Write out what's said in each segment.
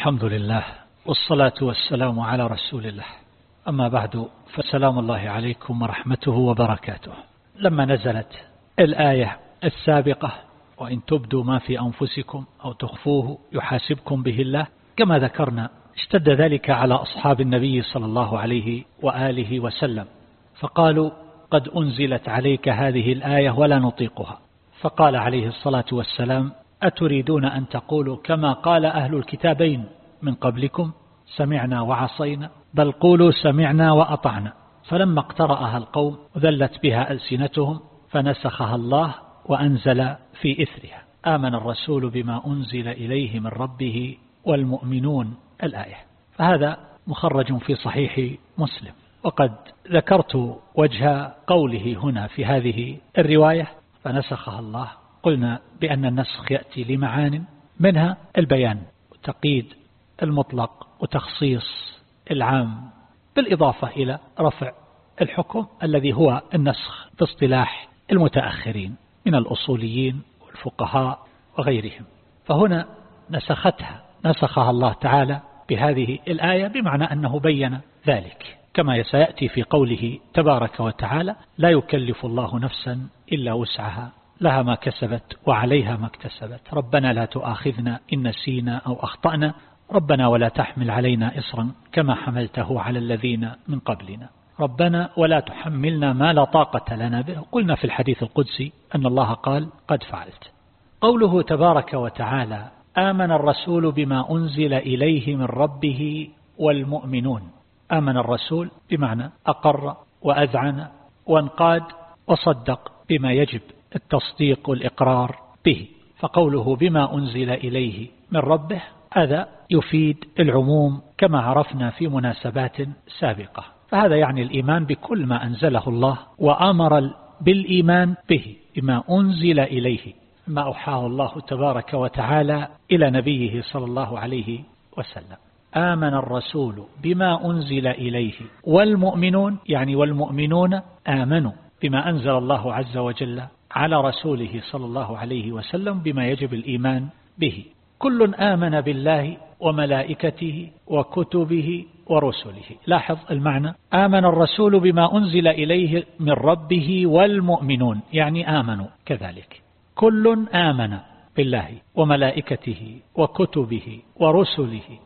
الحمد لله والصلاة والسلام على رسول الله. أما بعد فسلام الله عليكم ورحمته وبركاته. لما نزلت الآية السابقة وإن تبدوا ما في أنفسكم أو تخفوه يحاسبكم به الله كما ذكرنا اشتد ذلك على أصحاب النبي صلى الله عليه وآله وسلم. فقالوا قد أنزلت عليك هذه الآية ولا نطيقها. فقال عليه الصلاة والسلام أتريدون أن تقولوا كما قال أهل الكتابين من قبلكم سمعنا وعصينا بل قولوا سمعنا وأطعنا. فلما اقترأها القوم ذلت بها ألسنتهم فنسخها الله وأنزل في إثرها. آمن الرسول بما أنزل إليه من ربه والمؤمنون الآية. فهذا مخرج في صحيح مسلم. وقد ذكرت وجه قوله هنا في هذه الرواية فنسخها الله قلنا بأن النسخ يأتي لمعان منها البيان وتقييد المطلق وتخصيص العام بالإضافة إلى رفع الحكم الذي هو النسخ في اصطلاح المتأخرين من الأصوليين والفقهاء وغيرهم. فهنا نسختها نسخها الله تعالى بهذه الآية بمعنى أنه بين ذلك. كما سيأتي في قوله تبارك وتعالى لا يكلف الله نفسا إلا وسعها لها ما كسبت وعليها ما اكتسبت. ربنا لا تؤاخذنا إن نسينا أو أخطأنا. ربنا ولا تحمل علينا إصرا كما حملته على الذين من قبلنا. ربنا ولا تحملنا ما لا طاقة لنا به. قلنا في الحديث القدسي أن الله قال قد فعلت. قوله تبارك وتعالى آمن الرسول بما أنزل إليه من ربه والمؤمنون. آمن الرسول بمعنى أقر وأذعن وانقاد وصدق بما يجب. التصديق والإقرار به فقوله بما أنزل إليه من ربه هذا يفيد العموم كما عرفنا في مناسبات سابقة. فهذا يعني الإيمان بكل ما أنزله الله وأمر بالإيمان به بما أنزل إليه ما أوحاه الله تبارك وتعالى إلى نبيه صلى الله عليه وسلم. آمن الرسول بما أنزل إليه والمؤمنون يعني والمؤمنون آمنوا بما أنزل الله عز وجل على رسوله صلى الله عليه وسلم بما يجب الإيمان به. كل آمن بالله وملائكته وكتبه ورسله. لاحظ المعنى. آمن الرسول بما أنزل إليه من ربه والمؤمنون. يعني آمنوا كذلك. كل آمن بالله وملائكته وكتبه ورسله.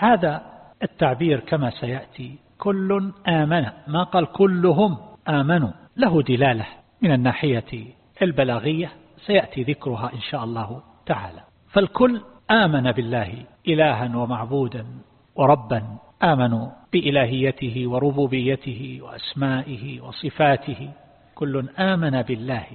هذا التعبير كما سيأتي. كل آمن. ما قال كلهم آمنوا. له دلالة من الناحية البلاغية سيأتي ذكرها إن شاء الله تعالى. فالكل آمن بالله إلها ومعبودا وربا آمنوا بإلهيته وربوبيته وأسمائه وصفاته. كل آمن بالله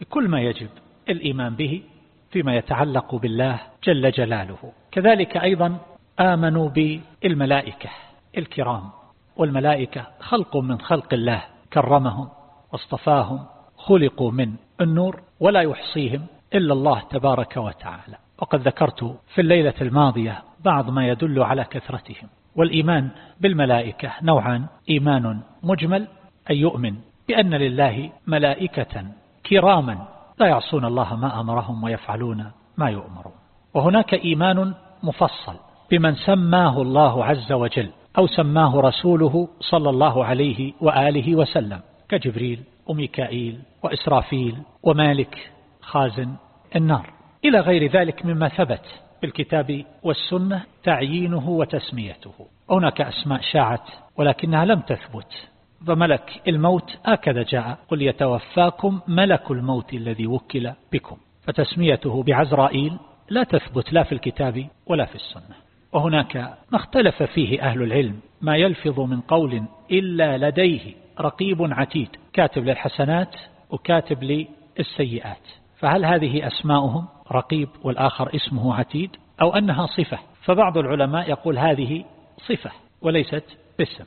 بكل ما يجب الإيمان به فيما يتعلق بالله جل جلاله. كذلك أيضا آمنوا بالملائكة الكرام. والملائكة خلق من خلق الله كرمهم واصطفاهم خلقوا من النور ولا يحصيهم إلا الله تبارك وتعالى. وقد ذكرت في الليلة الماضية بعض ما يدل على كثرتهم. والإيمان بالملائكة نوعان. إيمان مجمل أي يؤمن بأن لله ملائكة كراما لا يعصون الله ما أمرهم ويفعلون ما يؤمرون. وهناك إيمان مفصل بمن سماه الله عز وجل أو سماه رسوله صلى الله عليه وآله وسلم كجبريل وميكائيل وإسرافيل ومالك خازن النار. إلى غير ذلك مما ثبت بالكتاب والسنة تعيينه وتسميته. هناك أسماء شاعت ولكنها لم تثبت. فملك الموت هكذا جاء. قل يتوفاكم ملك الموت الذي وكل بكم. فتسميته بعزرائيل لا تثبت لا في الكتاب ولا في السنة. وهناك ما اختلف فيه أهل العلم ما يلفظ من قول إلا لديه رقيب عتيد. كاتب للحسنات وكاتب للسيئات. فهل هذه أسماؤهم؟ رقيب والآخر اسمه عتيد أو أنها صفة؟ فبعض العلماء يقول هذه صفة وليست باسم.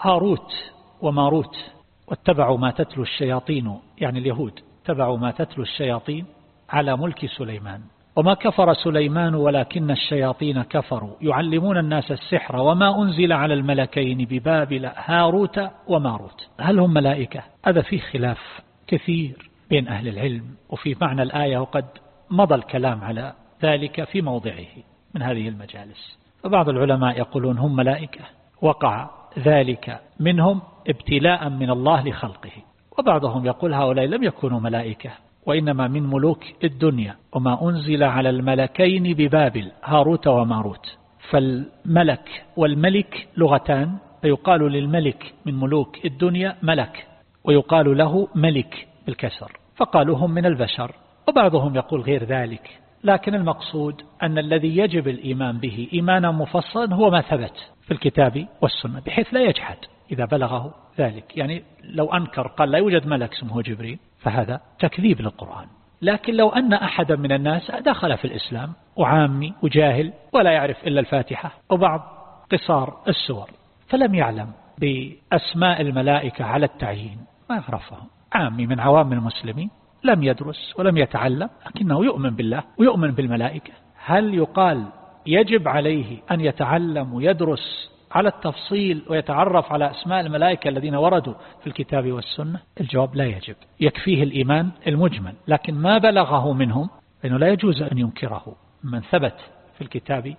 هاروت وماروت واتبعوا ما تتلو الشياطين يعني اليهود اتبعوا ما تتلو الشياطين على ملك سليمان. وما كفر سليمان ولكن الشياطين كفروا. يعلمون الناس السحر وما أنزل على الملكين ببابل هاروت وماروت. هل هم ملائكة؟ هذا فيه خلاف كثير بين أهل العلم وفي معنى الآية وقد مضى الكلام على ذلك في موضعه من هذه المجالس. فبعض العلماء يقولون هم ملائكة. وقع ذلك منهم ابتلاء من الله لخلقه. وبعضهم يقول هؤلاء لم يكونوا ملائكة. وإنما من ملوك الدنيا وما أنزل على الملكين ببابل هاروت وماروت. فالملك والملك لغتان فيقال للملك من ملوك الدنيا ملك ويقال له ملك بالكسر. فقالوا هم من البشر وبعضهم يقول غير ذلك. لكن المقصود أن الذي يجب الإيمان به إيمانا مفصلا هو ما ثبت في الكتاب والسنة بحيث لا يجحد إذا بلغه ذلك. يعني لو أنكر قال لا يوجد ملك اسمه جبريل. فهذا تكذيب للقرآن. لكن لو أن أحدا من الناس دخل في الإسلام وعامي وجاهل ولا يعرف إلا الفاتحة وبعض قصار السور فلم يعلم بأسماء الملائكة على التعيين ما يعرفهم عامي من عوام المسلمين لم يدرس ولم يتعلم لكنه يؤمن بالله ويؤمن بالملائكة. هل يقال يجب عليه أن يتعلم ويدرس على التفصيل ويتعرف على أسماء الملائكة الذين وردوا في الكتاب والسنة؟ الجواب لا يجب. يكفيه الإيمان المجمل لكن ما بلغه منهم؟ فإنه لا يجوز أن ينكره من ثبت في الكتاب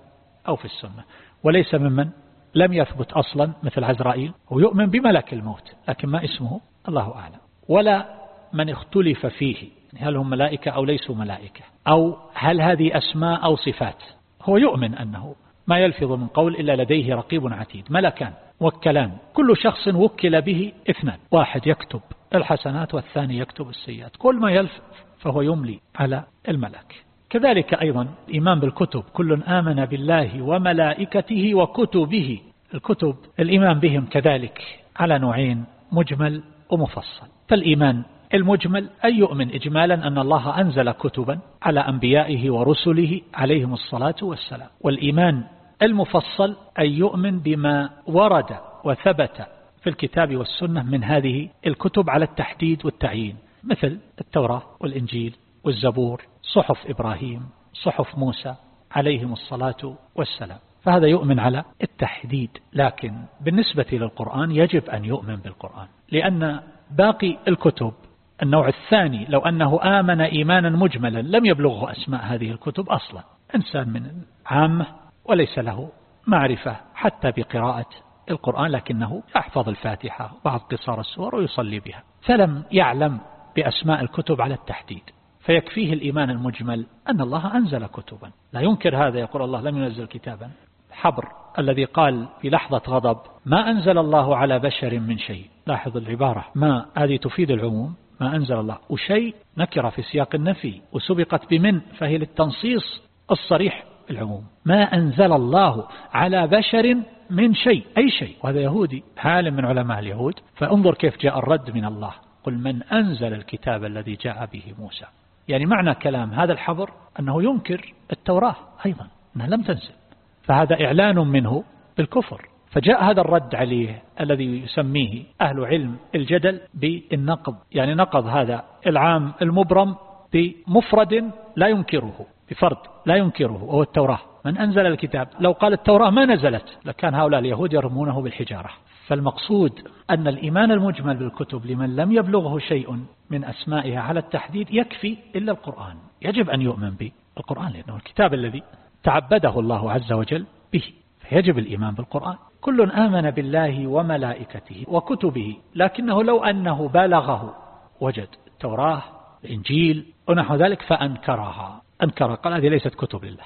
أو في السنة. وليس ممن لم يثبت أصلا مثل عزرائيل ويؤمن بملك الموت لكن ما اسمه؟ الله أعلم. ولا من اختلف فيه هل هم ملائكة أو ليسوا ملائكة أو هل هذه أسماء أو صفات؟ هو يؤمن أنه ما يلفظ من قول إلا لديه رقيب عتيد ملكان وكلان كل شخص وكل به اثنان واحد يكتب الحسنات والثاني يكتب السيئات كل ما يلفظ فهو يملي على الملك. كذلك أيضا الإيمان بالكتب كل آمن بالله وملائكته وكتبه الكتب الإيمان بهم كذلك على نوعين مجمل ومفصل. فالإيمان المجمل أن يؤمن إجمالا أن الله أنزل كتبا على أنبيائه ورسله عليهم الصلاة والسلام. والإيمان المفصل أن يؤمن بما ورد وثبت في الكتاب والسنة من هذه الكتب على التحديد والتعيين. مثل التوراة والإنجيل والزبور صحف إبراهيم صحف موسى عليهم الصلاة والسلام. فهذا يؤمن على التحديد. لكن بالنسبة للقرآن يجب أن يؤمن بالقرآن لأن باقي الكتب النوع الثاني لو أنه آمن إيمانا مجملا لم يبلغه أسماء هذه الكتب أصلا. إنسان من عامة وليس له معرفة حتى بقراءة القرآن لكنه يحفظ الفاتحة وبعض قصار السور ويصلي بها. فلم يعلم بأسماء الكتب على التحديد. فيكفيه الإيمان المجمل أن الله أنزل كتبا. لا ينكر هذا يقول الله لم ينزل كتابا. حبر الذي قال في لحظة غضب ما أنزل الله على بشر من شيء. لاحظ العبارة. ما هذه تفيد العموم. ما أنزل الله. وشيء نكر في سياق النفي وسبقت بمن؟ فهي للتنصيص الصريح العموم. ما أنزل الله على بشر من شيء أي شيء. وهذا يهودي عالم من علماء اليهود. فانظر كيف جاء الرد من الله. قل من أنزل الكتاب الذي جاء به موسى. يعني معنى كلام هذا الحبر أنه ينكر التوراة أيضا أنها لم تنزل. فهذا إعلان منه بالكفر. فجاء هذا الرد عليه الذي يسميه أهل علم الجدل بالنقض. يعني نقض هذا العام المبرم بمفرد لا ينكره بفرد لا ينكره وهو التوراة. من أنزل الكتاب لو قال التوراة ما نزلت لكان هؤلاء اليهود يرمونه بالحجارة. فالمقصود أن الإيمان المجمل بالكتب لمن لم يبلغه شيء من أسمائها على التحديد يكفي إلا القرآن. يجب أن يؤمن بالقرآن لأنه الكتاب الذي تعبده الله عز وجل به فيجب الإيمان بالقرآن. كل آمن بالله وملائكته وكتبه لكنه لو أنه بلغه وجد التوراة الإنجيل ونحو ذلك فأنكرها. أنكر قال هذه ليست كتب لله.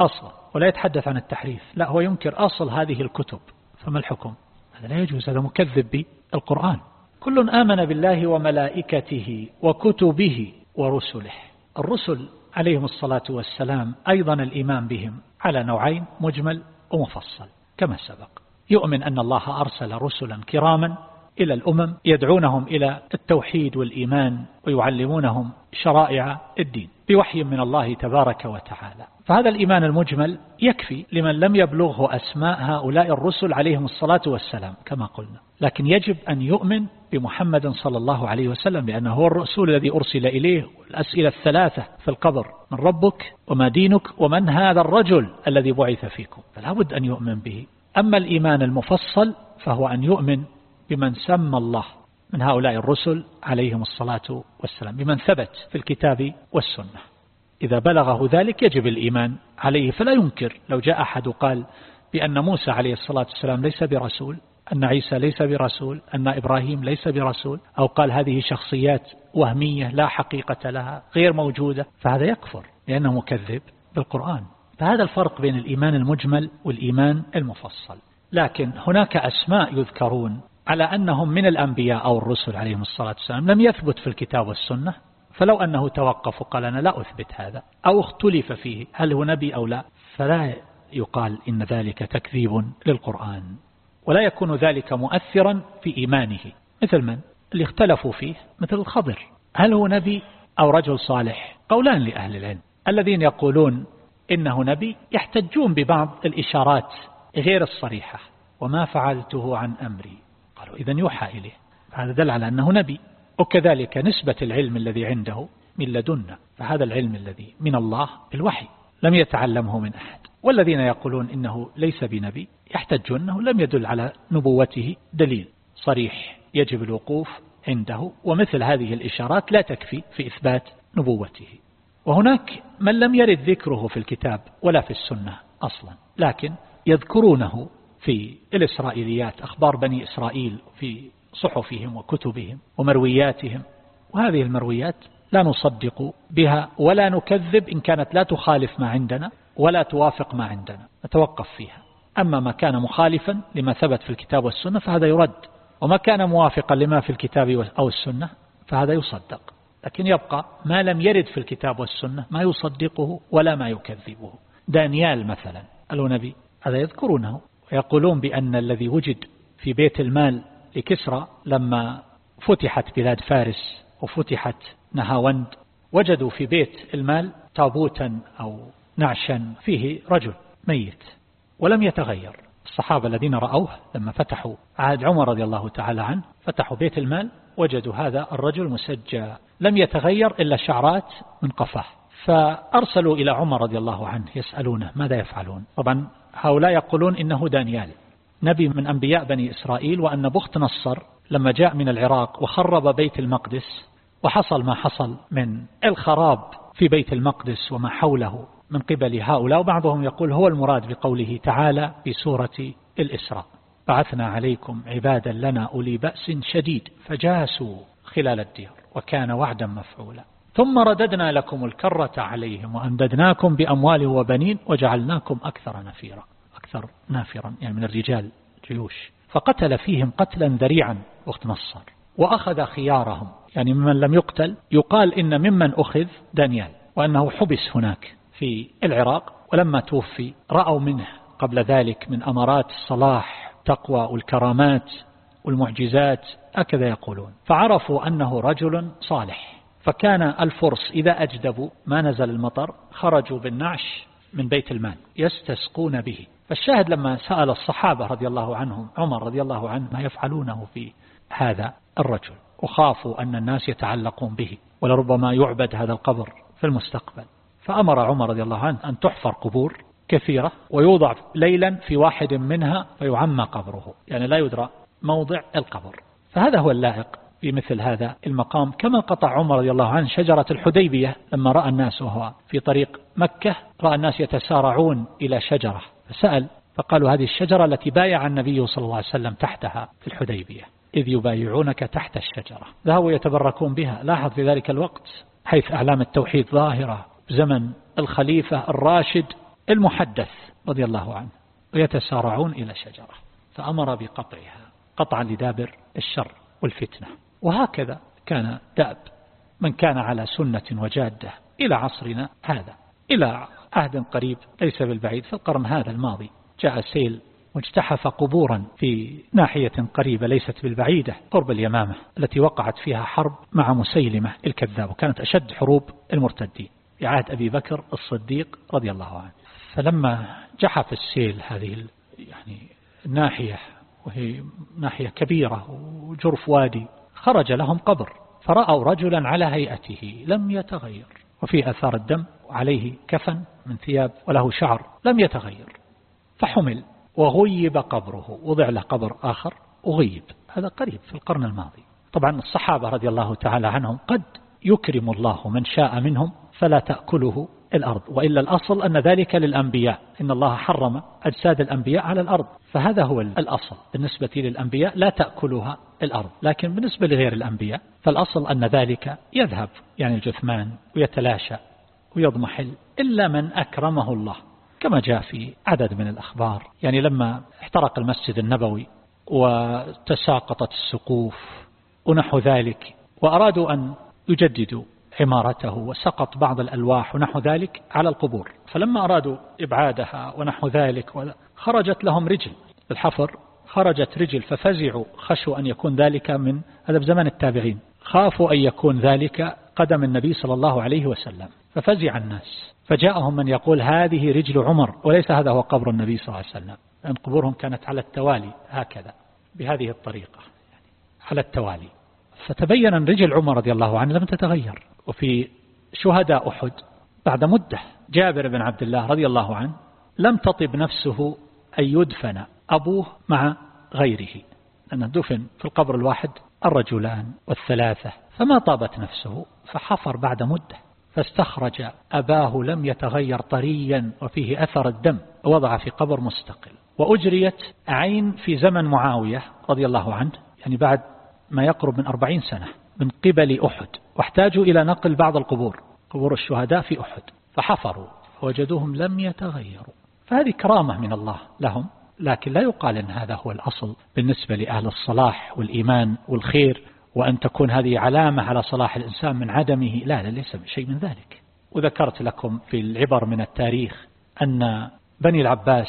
أصلا ولا يتحدث عن التحريف. لا هو ينكر أصل هذه الكتب. فما الحكم؟ هذا لا يجوز هذا مكذب بالقرآن. كل آمن بالله وملائكته وكتبه ورسله. الرسل عليهم الصلاة والسلام أيضا الإيمان بهم على نوعين مجمل ومفصل كما سبق. يؤمن أن الله أرسل رسلا كراما إلى الأمم يدعونهم إلى التوحيد والإيمان ويعلمونهم شرائع الدين بوحي من الله تبارك وتعالى. فهذا الإيمان المجمل يكفي لمن لم يبلغه أسماء هؤلاء الرسل عليهم الصلاة والسلام كما قلنا. لكن يجب أن يؤمن بمحمد صلى الله عليه وسلم لأنه هو الرسول الذي أرسل إليه الأسئلة الثلاثة في القبر من ربك وما دينك ومن هذا الرجل الذي بعث فيكم؟ فلا بد أن يؤمن به. أما الإيمان المفصل فهو أن يؤمن بمن سمى الله من هؤلاء الرسل عليهم الصلاة والسلام بمن ثبت في الكتاب والسنة. إذا بلغه ذلك يجب الإيمان عليه فلا ينكر. لو جاء أحد وقال بأن موسى عليه الصلاة والسلام ليس برسول أن عيسى ليس برسول أن إبراهيم ليس برسول أو قال هذه شخصيات وهمية لا حقيقة لها غير موجودة فهذا يكفر لأنه مكذب بالقرآن. فهذا الفرق بين الإيمان المجمل والإيمان المفصل. لكن هناك أسماء يذكرون على أنهم من الأنبياء أو الرسل عليهم الصلاة والسلام لم يثبت في الكتاب والسنة فلو أنه توقف وقال أنا لا أثبت هذا أو اختلف فيه هل هو نبي أو لا فلا يقال إن ذلك تكذيب للقرآن ولا يكون ذلك مؤثرا في إيمانه. مثل من؟ اللي اختلفوا فيه مثل الخضر. هل هو نبي أو رجل صالح؟ قولان لأهل العلم. الذين يقولون إنه نبي يحتجون ببعض الإشارات غير الصريحة. وما فعلته عن أمري. قالوا إذا يوحى إليه. هذا دل على أنه نبي. وكذلك نسبة العلم الذي عنده من لدنا. فهذا العلم الذي من الله بالوحي. لم يتعلمه من أحد. والذين يقولون إنه ليس بنبي يحتجون أنه لم يدل على نبوته دليل صريح يجب الوقوف عنده. ومثل هذه الإشارات لا تكفي في إثبات نبوته. وهناك من لم يرد ذكره في الكتاب ولا في السنة أصلا لكن يذكرونه في الإسرائيليات أخبار بني إسرائيل في صحفهم وكتبهم ومروياتهم. وهذه المرويات لا نصدق بها ولا نكذب إن كانت لا تخالف ما عندنا ولا توافق ما عندنا نتوقف فيها. أما ما كان مخالفا لما ثبت في الكتاب والسنة فهذا يرد وما كان موافقا لما في الكتاب أو السنة فهذا يصدق. لكن يبقى ما لم يرد في الكتاب والسنة ما يصدقه ولا ما يكذبه. دانيال مثلا النبي هذا يذكرونه. ويقولون بأن الذي وجد في بيت المال لكسرى لما فتحت بلاد فارس وفتحت نهاوند وجدوا في بيت المال تابوتا أو نعشا فيه رجل ميت ولم يتغير. الصحابة الذين رأوه لما فتحوا عهد عمر رضي الله تعالى عنه فتحوا بيت المال وجدوا هذا الرجل مسجى. لم يتغير إلا شعرات من قفاه. فأرسلوا إلى عمر رضي الله عنه يسألونه ماذا يفعلون؟ طبعا هؤلاء يقولون إنه دانيال نبي من أنبياء بني إسرائيل وأن بخت نصر لما جاء من العراق وخرب بيت المقدس وحصل ما حصل من الخراب في بيت المقدس وما حوله. من قبل هؤلاء وبعضهم يقول هو المراد بقوله تعالى في سورة الإسراء بعثنا عليكم عبادا لنا أولي بأس شديد فجاسوا خلال الديار وكان وعدا مفعولا. ثم رددنا لكم الكرة عليهم وأمددناكم بأموال وبنين وجعلناكم أكثر نفيرا أكثر نافرا يعني من الرجال جيوش. فقتل فيهم قتلا ذريعا وقت نصر وأخذ خيارهم يعني ممن لم يقتل يقال إن ممن أخذ دانيال وأنه حبس هناك. في العراق ولما توفي رأوا منه قبل ذلك من أمارات الصلاح تقوى والكرامات والمعجزات هكذا يقولون. فعرفوا أنه رجل صالح. فكان الفرس إذا أجدبوا ما نزل المطر خرجوا بالنعش من بيت المال يستسقون به. فالشاهد لما سأل الصحابة رضي الله عنهم عمر رضي الله عنه ما يفعلونه في هذا الرجل؟ وخافوا أن الناس يتعلقون به ولربما يعبد هذا القبر في المستقبل. فأمر عمر رضي الله عنه أن تحفر قبور كثيرة ويوضع ليلا في واحد منها فيعمى قبره. يعني لا يدرى موضع القبر. فهذا هو اللائق في مثل هذا المقام. كما قطع عمر رضي الله عنه شجرة الحديبية لما رأى الناس وهو في طريق مكة رأى الناس يتسارعون إلى شجرة. فسأل فقالوا هذه الشجرة التي بايع النبي صلى الله عليه وسلم تحتها في الحديبية. إذ يبايعونك تحت الشجرة. ذهبوا يتبركون بها. لاحظ في ذلك الوقت حيث أعلام التوحيد ظاهرة. زمن الخليفة الراشد المحدث رضي الله عنه ويتسارعون إلى شجرة فأمر بقطعها قطعا لدابر الشر والفتنة. وهكذا كان دأب من كان على سنة وجادة إلى عصرنا هذا إلى عهد قريب ليس بالبعيد. في القرن هذا الماضي جاء سيل واجتحف قبورا في ناحية قريبة ليست بالبعيدة قرب اليمامة التي وقعت فيها حرب مع مسيلمة الكذاب وكانت أشد حروب المرتدين. في عهد أبي بكر الصديق رضي الله عنه. فلما جحف السيل هذه يعني الناحية وهي ناحية كبيرة وجرف وادي خرج لهم قبر فرأوا رجلا على هيئته لم يتغير. وفي أثار الدم وعليه كفن من ثياب وله شعر لم يتغير. فحمل وغيب قبره. وضع له قبر آخر وغيب. هذا قريب في القرن الماضي. طبعا الصحابة رضي الله تعالى عنهم قد يكرم الله من شاء منهم فلا تأكله الأرض وإلا الأصل أن ذلك للأنبياء إن الله حرم أجساد الأنبياء على الأرض فهذا هو الأصل. بالنسبة للأنبياء لا تأكلها الأرض لكن بالنسبة لغير الأنبياء فالأصل أن ذلك يذهب يعني الجثمان ويتلاشى ويضمحل إلا من أكرمه الله كما جاء في عدد من الأخبار. يعني لما احترق المسجد النبوي وتساقطت السقوف ونحو ذلك وأرادوا أن يجددوا عمارته وسقط بعض الألواح ونحو ذلك على القبور. فلما أرادوا إبعادها ونحو ذلك خرجت لهم رجل. الحفر خرجت رجل ففزعوا خشوا أن يكون ذلك من هذا بزمن التابعين. خافوا أن يكون ذلك قدم النبي صلى الله عليه وسلم. ففزع الناس. فجاءهم من يقول هذه رجل عمر وليس هذا هو قبر النبي صلى الله عليه وسلم. لأن قبورهم كانت على التوالي هكذا بهذه الطريقة. على التوالي. فتبين أن رجل عمر رضي الله عنه لم تتغير. وفي شهداء أحد بعد مدة جابر بن عبد الله رضي الله عنه لم تطب نفسه أن يدفن أبوه مع غيره لأنه دفن في القبر الواحد الرجلان والثلاثة. فما طابت نفسه فحفر بعد مدة فاستخرج أباه لم يتغير طريا وفيه أثر الدم ووضع في قبر مستقل. وأجريت عين في زمن معاوية رضي الله عنه يعني بعد ما يقرب من أربعين سنة من قبل أحد واحتاجوا إلى نقل بعض القبور قبور الشهداء في أحد فحفروا فوجدوهم لم يتغيروا. فهذه كرامة من الله لهم لكن لا يقال أن هذا هو الأصل بالنسبة لأهل الصلاح والإيمان والخير وأن تكون هذه علامة على صلاح الإنسان من عدمه. لا لا ليس شيء من ذلك. وذكرت لكم في العبر من التاريخ أن بني العباس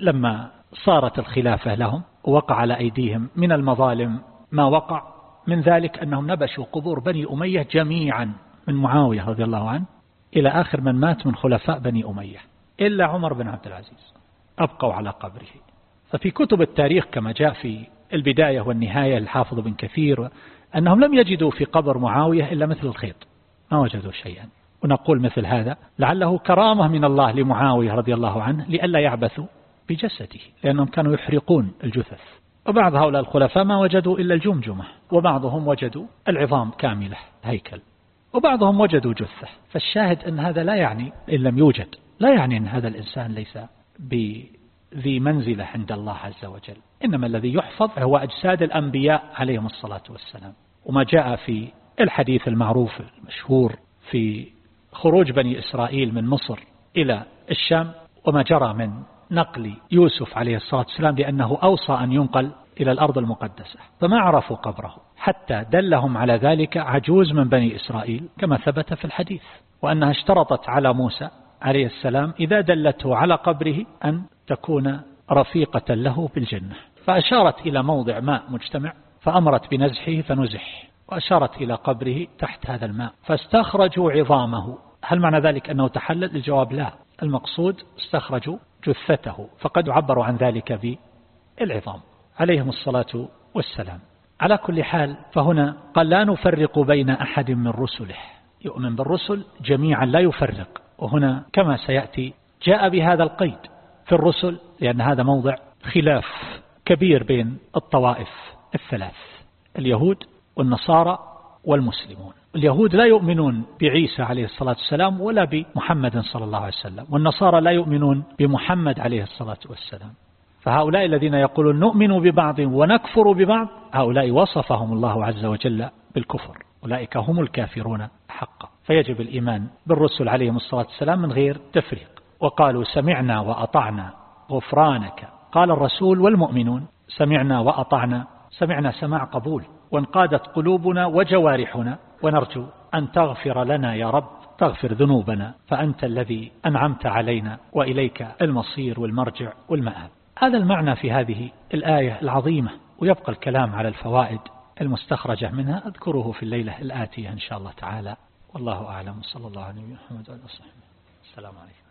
لما صارت الخلافة لهم ووقع على أيديهم من المظالم ما وقع من ذلك أنهم نبشوا قبور بني أمية جميعا من معاوية رضي الله عنه إلى آخر من مات من خلفاء بني أمية إلا عمر بن عبد العزيز أبقوا على قبره. ففي كتب التاريخ كما جاء في البداية والنهاية الحافظ بن كثير أنهم لم يجدوا في قبر معاوية إلا مثل الخيط ما وجدوا شيئا. ونقول مثل هذا لعله كرامة من الله لمعاوية رضي الله عنه لئلا يعبثوا بجسده لأنهم كانوا يحرقون الجثث. وبعض هؤلاء الخلفاء ما وجدوا إلا الجمجمة وبعضهم وجدوا العظام كاملة هيكل وبعضهم وجدوا جثة. فالشاهد أن هذا لا يعني إن لم يوجد لا يعني أن هذا الإنسان ليس بذي منزلة عند الله عز وجل. إنما الذي يحفظ هو أجساد الأنبياء عليهم الصلاة والسلام. وما جاء في الحديث المعروف المشهور في خروج بني إسرائيل من مصر إلى الشام وما جرى من نقل يوسف عليه الصلاة والسلام لأنه أوصى أن ينقل إلى الأرض المقدسة فما عرفوا قبره حتى دلهم على ذلك عجوز من بني إسرائيل كما ثبت في الحديث وأنها اشترطت على موسى عليه السلام إذا دلته على قبره أن تكون رفيقة له بالجنة. فأشارت إلى موضع ماء مجتمع فأمرت بنزحه فنزح وأشارت إلى قبره تحت هذا الماء فاستخرجوا عظامه. هل معنى ذلك أنه تحلل؟ الجواب لا. المقصود استخرجوا جثته فقد عبروا عن ذلك بالعظام. عليهم الصلاة والسلام. على كل حال فهنا قال لا نفرق بين أحد من رسله. يؤمن بالرسل جميعا لا يفرق. وهنا كما سيأتي جاء بهذا القيد في الرسل لأن هذا موضع خلاف كبير بين الطوائف الثلاث اليهود والنصارى والمسلمون. اليهود لا يؤمنون بعيسى عليه الصلاة والسلام ولا بمحمد صلى الله عليه وسلم والنصارى لا يؤمنون بمحمد عليه الصلاة والسلام. فهؤلاء الذين يقولون نؤمن ببعض ونكفر ببعض هؤلاء وصفهم الله عز وجل بالكفر أولئك هم الكافرون حقا. فيجب الإيمان بالرسل عليهم الصلاة والسلام من غير تفريق. وقالوا سمعنا وأطعنا غفرانك. قال الرسول والمؤمنون سمعنا وأطعنا سمعنا سماع قبول. وانقادت قلوبنا وجوارحنا ونرجو أن تغفر لنا يا رب تغفر ذنوبنا فأنت الذي أنعمت علينا وإليك المصير والمرجع والمآب. هذا المعنى في هذه الآية العظيمة ويبقى الكلام على الفوائد المستخرجة منها أذكره في الليلة الآتية إن شاء الله تعالى. والله أعلم صلى الله عليه وسلم السلام عليكم.